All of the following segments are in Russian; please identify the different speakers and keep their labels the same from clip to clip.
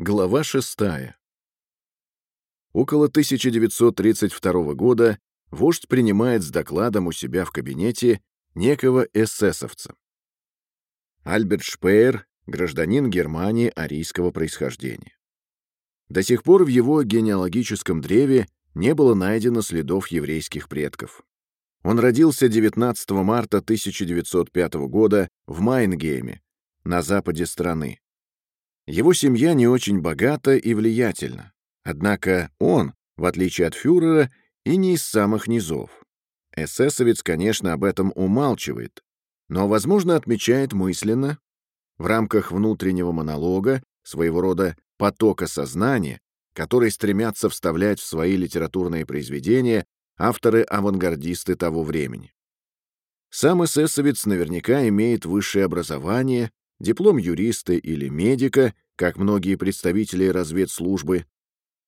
Speaker 1: Глава 6. Около 1932 года вождь принимает с докладом у себя в кабинете некого эсэсовца. Альберт Шпеер — гражданин Германии арийского происхождения. До сих пор в его генеалогическом древе не было найдено следов еврейских предков. Он родился 19 марта 1905 года в Майнгейме, на западе страны. Его семья не очень богата и влиятельна. Однако он, в отличие от фюрера, и не из самых низов. Эсэсовец, конечно, об этом умалчивает, но, возможно, отмечает мысленно, в рамках внутреннего монолога, своего рода потока сознания, который стремятся вставлять в свои литературные произведения авторы-авангардисты того времени. Сам эсэсовец наверняка имеет высшее образование диплом юриста или медика, как многие представители разведслужбы,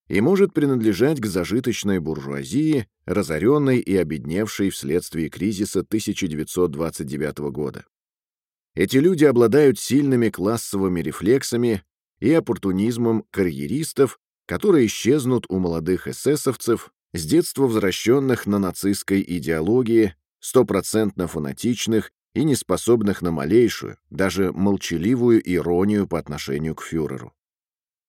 Speaker 1: и может принадлежать к зажиточной буржуазии, разоренной и обедневшей вследствие кризиса 1929 года. Эти люди обладают сильными классовыми рефлексами и оппортунизмом карьеристов, которые исчезнут у молодых эсэсовцев, с детства возвращенных на нацистской идеологии, стопроцентно фанатичных и не способных на малейшую, даже молчаливую иронию по отношению к фюреру.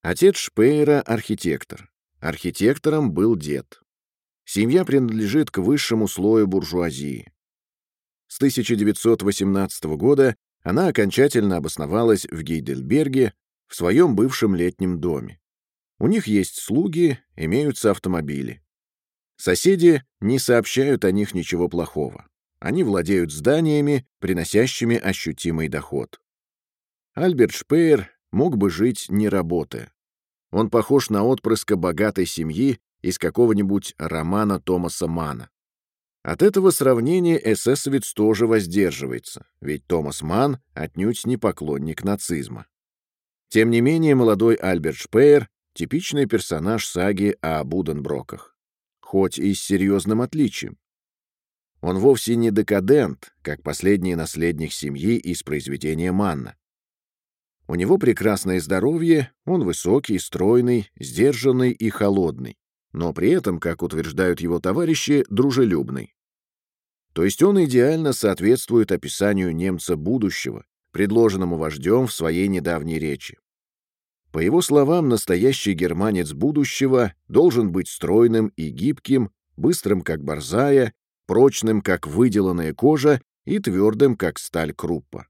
Speaker 1: Отец Шпейера — архитектор. Архитектором был дед. Семья принадлежит к высшему слою буржуазии. С 1918 года она окончательно обосновалась в Гейдельберге в своем бывшем летнем доме. У них есть слуги, имеются автомобили. Соседи не сообщают о них ничего плохого. Они владеют зданиями, приносящими ощутимый доход. Альберт Шпеер мог бы жить не работая. Он похож на отпрыска богатой семьи из какого-нибудь романа Томаса Мана. От этого сравнения эсэсовец тоже воздерживается, ведь Томас Ман отнюдь не поклонник нацизма. Тем не менее, молодой Альберт Шпеер — типичный персонаж саги о Буденброках, хоть и с серьезным отличием. Он вовсе не декадент, как последний наследник семьи из произведения Манна. У него прекрасное здоровье, он высокий, стройный, сдержанный и холодный, но при этом, как утверждают его товарищи, дружелюбный. То есть он идеально соответствует описанию немца будущего, предложенному вождем в своей недавней речи. По его словам, настоящий германец будущего должен быть стройным и гибким, быстрым как борзая, прочным, как выделанная кожа, и твердым, как сталь круппа.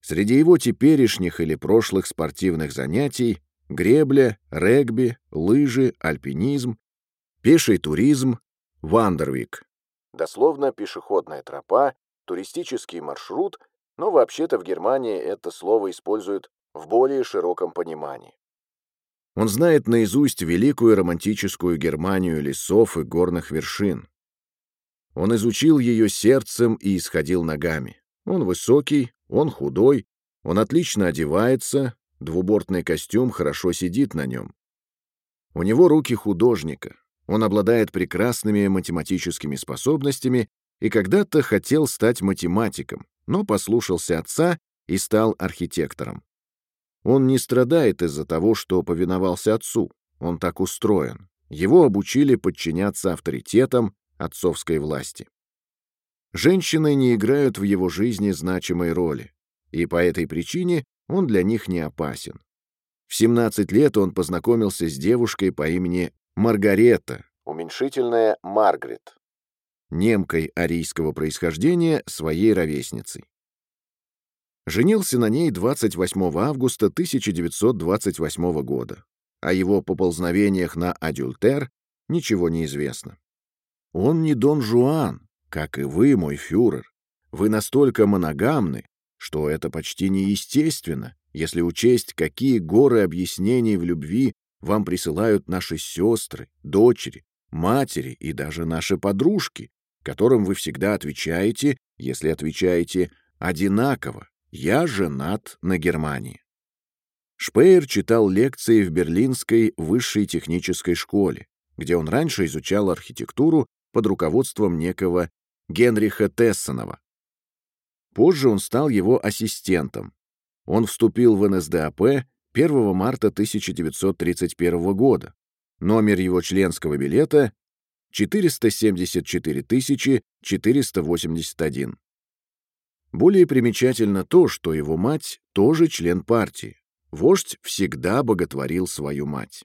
Speaker 1: Среди его теперешних или прошлых спортивных занятий гребля, регби, лыжи, альпинизм, пеший туризм, вандервик. Дословно пешеходная тропа, туристический маршрут, но вообще-то в Германии это слово используют в более широком понимании. Он знает наизусть великую романтическую Германию лесов и горных вершин, он изучил ее сердцем и исходил ногами. Он высокий, он худой, он отлично одевается, двубортный костюм хорошо сидит на нем. У него руки художника, он обладает прекрасными математическими способностями и когда-то хотел стать математиком, но послушался отца и стал архитектором. Он не страдает из-за того, что повиновался отцу, он так устроен. Его обучили подчиняться авторитетам, отцовской власти. Женщины не играют в его жизни значимой роли, и по этой причине он для них не опасен. В 17 лет он познакомился с девушкой по имени Маргарета, уменьшительная Маргарет, немкой арийского происхождения, своей ровесницей. Женился на ней 28 августа 1928 года. О его поползновениях на адюльтер ничего не известно. Он не Дон Жуан, как и вы, мой фюрер. Вы настолько моногамны, что это почти неестественно, если учесть, какие горы объяснений в любви вам присылают наши сестры, дочери, матери и даже наши подружки, которым вы всегда отвечаете, если отвечаете одинаково «Я женат на Германии». Шпеер читал лекции в Берлинской высшей технической школе, где он раньше изучал архитектуру под руководством некого Генриха Тессонова. Позже он стал его ассистентом. Он вступил в НСДАП, 1 марта 1931 года. Номер его членского билета 474 481. Более примечательно то, что его мать тоже член партии. Вождь всегда боготворил свою мать.